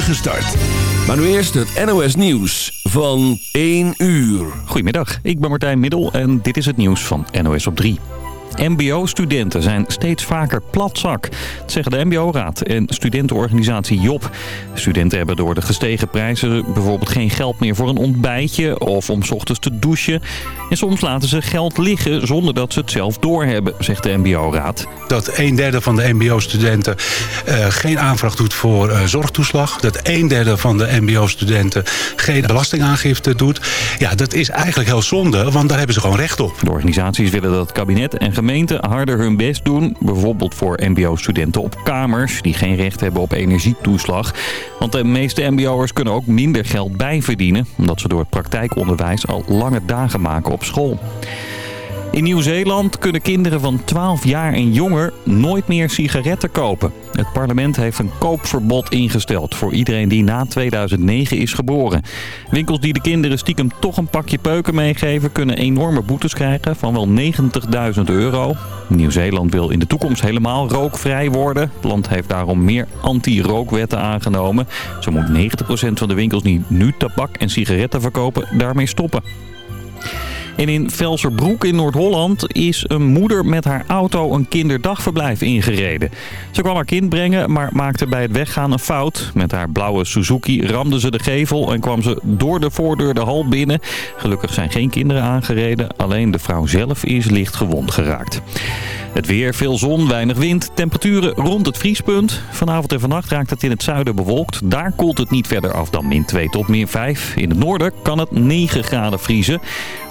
spoedige start. Maar nu eerst het NOS Nieuws van 1 uur. Goedemiddag, ik ben Martijn Middel en dit is het nieuws van NOS op 3. MBO-studenten zijn steeds vaker platzak. Dat zeggen de MBO-raad en studentenorganisatie Job. Studenten hebben door de gestegen prijzen bijvoorbeeld geen geld meer voor een ontbijtje of om s ochtends te douchen. En soms laten ze geld liggen zonder dat ze het zelf doorhebben, zegt de MBO-raad. Dat een derde van de MBO-studenten uh, geen aanvraag doet voor uh, zorgtoeslag. Dat een derde van de MBO-studenten geen belastingaangifte doet. Ja, dat is eigenlijk heel zonde, want daar hebben ze gewoon recht op. De organisaties willen dat het kabinet en gemeenten harder hun best doen. Bijvoorbeeld voor mbo-studenten op kamers die geen recht hebben op energietoeslag. Want de meeste mbo'ers kunnen ook minder geld bijverdienen... omdat ze door het praktijkonderwijs al lange dagen maken op school. In Nieuw-Zeeland kunnen kinderen van 12 jaar en jonger nooit meer sigaretten kopen. Het parlement heeft een koopverbod ingesteld voor iedereen die na 2009 is geboren. Winkels die de kinderen stiekem toch een pakje peuken meegeven... kunnen enorme boetes krijgen van wel 90.000 euro. Nieuw-Zeeland wil in de toekomst helemaal rookvrij worden. Het land heeft daarom meer anti-rookwetten aangenomen. Zo moet 90% van de winkels die nu tabak en sigaretten verkopen daarmee stoppen. En in Velserbroek in Noord-Holland is een moeder met haar auto een kinderdagverblijf ingereden. Ze kwam haar kind brengen, maar maakte bij het weggaan een fout. Met haar blauwe Suzuki ramde ze de gevel en kwam ze door de voordeur de hal binnen. Gelukkig zijn geen kinderen aangereden, alleen de vrouw zelf is licht gewond geraakt. Het weer, veel zon, weinig wind. Temperaturen rond het vriespunt. Vanavond en vannacht raakt het in het zuiden bewolkt. Daar koelt het niet verder af dan min 2 tot min 5. In het noorden kan het 9 graden vriezen.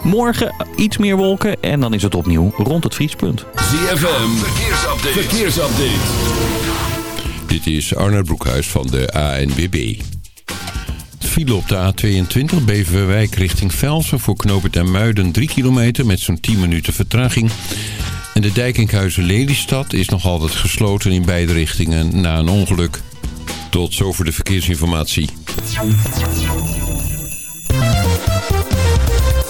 Morgen iets meer wolken en dan is het opnieuw rond het vriespunt. ZFM, verkeersupdate. verkeersupdate. Dit is Arnold Broekhuis van de ANWB. File op de A22 Beverwijk richting Velsen voor knopen en Muiden 3 kilometer met zo'n 10 minuten vertraging. En de Dijkinkhuizen-Lelystad is nog altijd gesloten in beide richtingen na een ongeluk. Tot zover de verkeersinformatie.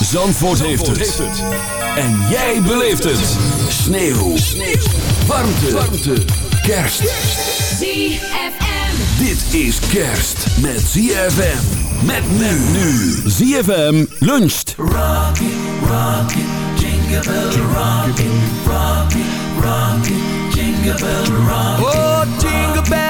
Zandvoort, heeft, het. En jij beleeft het. Sneeuw. Sneeuw. Warmte. Warmte. Kerst. ZFM. Dit is kerst met ZFM. Met men nu. ZFM luncht. Rocky, rocky, jingle bell rocky, rocky, rocky, jingle bell rocky. Oh, jingle bell,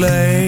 horse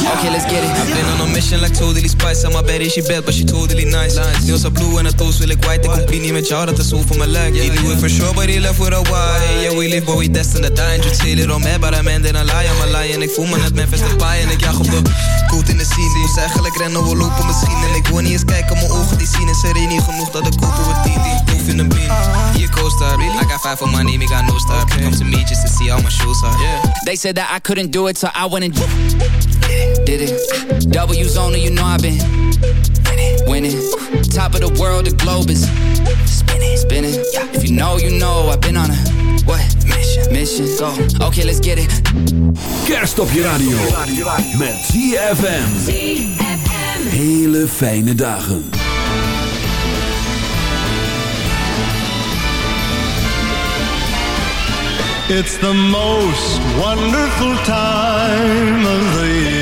Okay, let's get it. I've been on a mission like totally spice. Aan mijn bed is je bad, but she totally nice. Deels are blue en het toast wil ik white. Ik compie niet met jou, dat is hoe voor mijn leg. You do it for sure, but he left with a why. Yeah, we live, but we destined to die. En je chill it on me, but I'm ending a lie. I'm a lie en ik voel me net Memphis Depay. En ik jaag op de koet in de scene. Moest eigenlijk rennen, we lopen misschien. En ik wil niet eens kijken, mijn ogen die zien. Is er niet genoeg dat ik kopen we 10 die proef in een bean. Hier co-star, I got five for my name, I got no star. Come to me just to see how my shoes are. Yeah. They said that I couldn't do it, so I went and did it. W's only, you know I've been winning. Top of the world, the globe is spinning, spinning. If you know, you know I've been on a what mission? Mission. Go. Okay, let's get it. Kerst op je radio. Met ZFM. Hele fijne dagen. It's the most wonderful time of the year.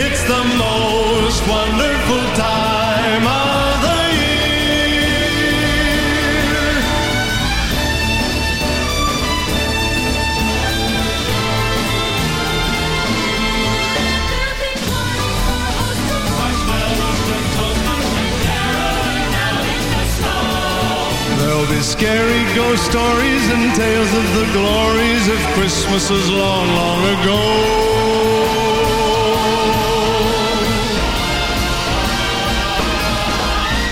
It's the most wonderful time of the year. There'll be scary ghost stories and tales of the glories of Christmases long, long ago.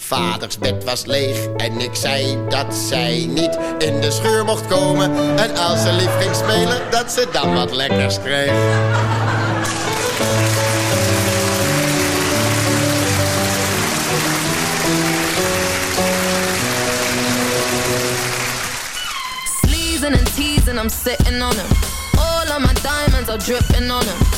Vaders bed was leeg en ik zei dat zij niet in de schuur mocht komen. En als ze lief ging spelen, dat ze dan wat lekkers kreeg. Sleazing and teasing, I'm sitting on him. All of my diamonds are dripping on him.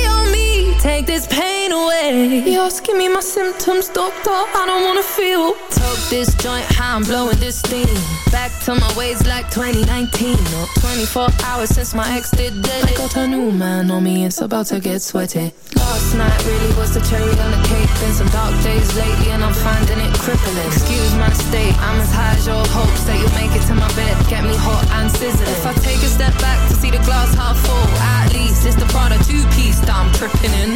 Take this pain away. You're asking me my symptoms, doctor. I don't wanna feel. This joint, how I'm blowing this steam. Back to my ways like 2019. No, 24 hours since my ex did dead. I got a new man on me, it's about to get sweaty. Last night really was the cherry on the cake. Been some dark days lately, and I'm finding it crippling. Excuse my state, I'm as high as your hopes that you'll make it to my bed. Get me hot and sizzling. If I take a step back to see the glass half full, at least it's the Prada two piece that I'm tripping in.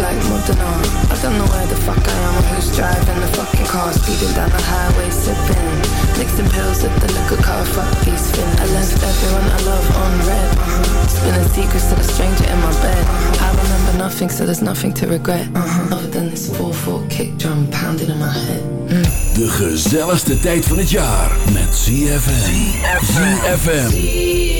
Like Montana. I don't know where the fuck I am or who's driving the fucking car. Speeding down the highway, sipping. Mixing pills at the liquor car. Fuck these fins. I left everyone I love on red. Uh-huh. Spilling secrets to the stranger in my bed. I remember nothing, so there's nothing to regret. Uh-huh. Other than this 4-4 kick drum pounding in my head. De gezelligste tijd van het jaar met ZFM. ZFM.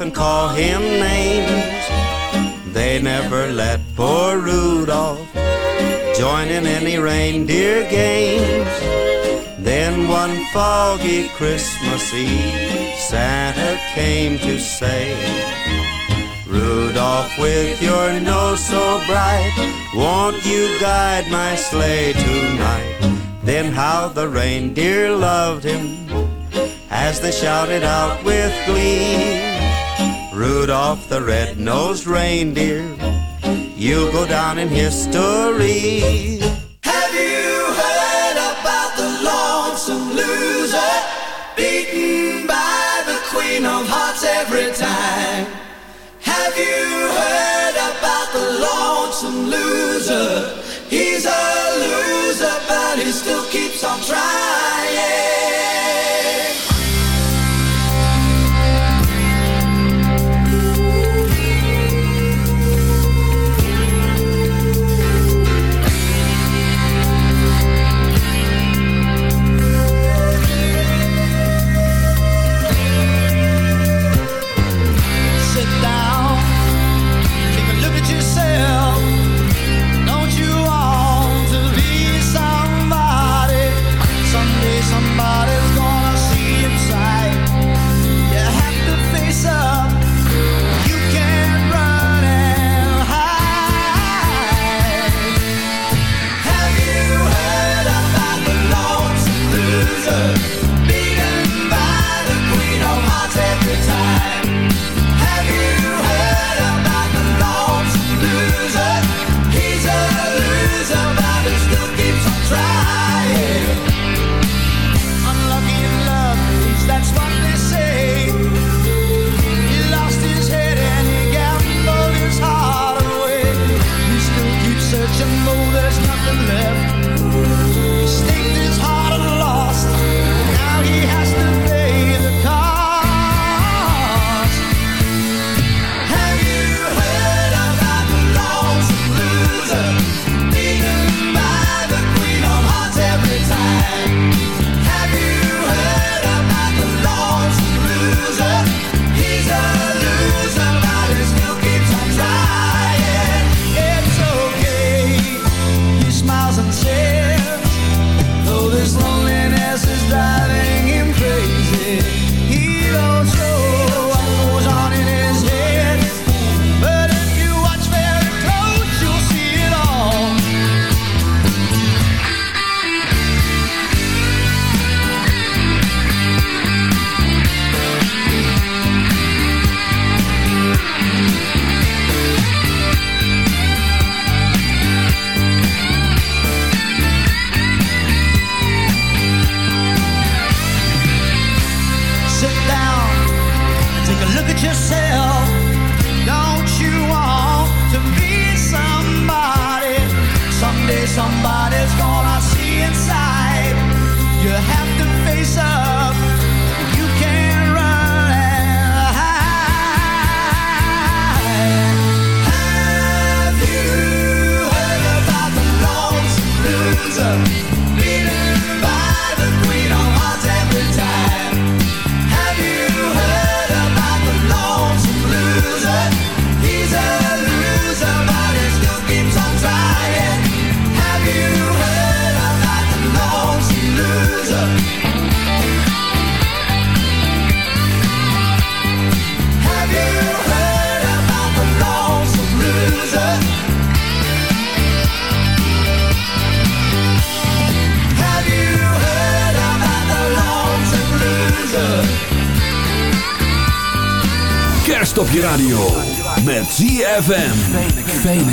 and call him names. They never let poor Rudolph join in any reindeer games. Then one foggy Christmas Eve, Santa came to say, Rudolph, with your nose so bright, won't you guide my sleigh tonight? Then how the reindeer loved him as they shouted out with glee. Rudolph the red-nosed reindeer. you'll go down in history. Have you heard about the lonesome loser? Beaten by the queen of hearts every time. Have you heard about the lonesome loser? He's a loser, but he still keeps on trying.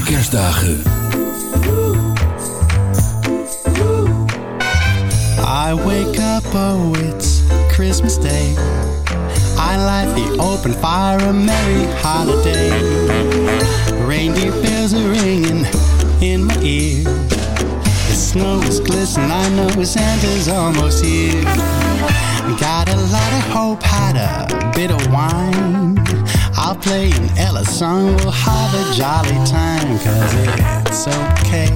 kerstdagen. I wake up, oh it's Christmas Day. I light the open fire, a merry holiday. Reindeer bells are ringing in my ear. The snow is glistening, I know Santa's almost here. Got a lot of hope, had a bit of wine. I'll play an Ella song. We'll have a jolly time, cause it's okay.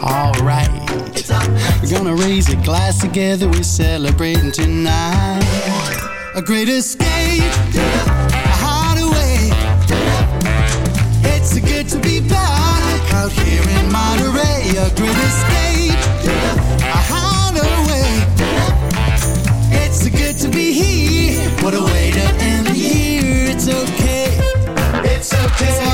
Alright. We're gonna raise a glass together, we're celebrating tonight. A great escape, a hideaway. It's so good to be back out here in Monterey. A great escape. Take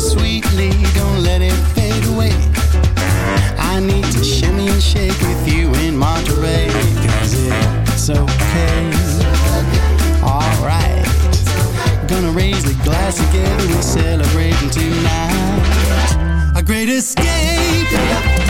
sweetly, don't let it fade away. I need to shimmy and shake with you in cause it's okay. Alright, gonna raise the glass again, tonight. A great escape.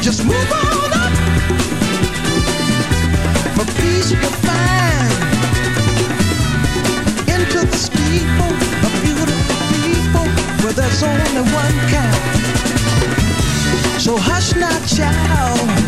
Just move on up peace you find into the of beautiful people where there's only one. So hush now, child.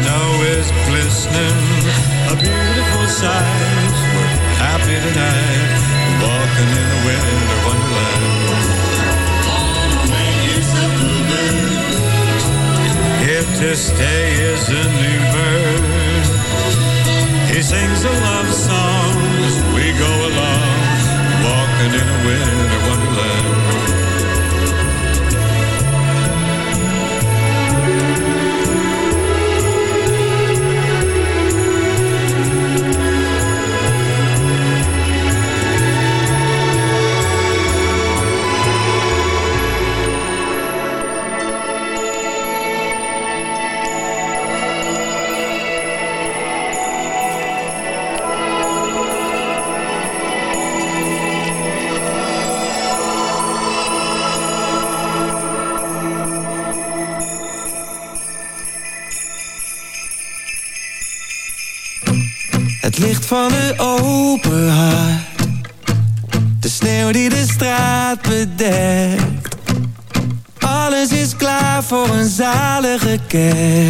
Snow is glistening, a beautiful sight. We're happy tonight, walking in a winter wonderland. Here to stay is a new bird. He sings a love song zalige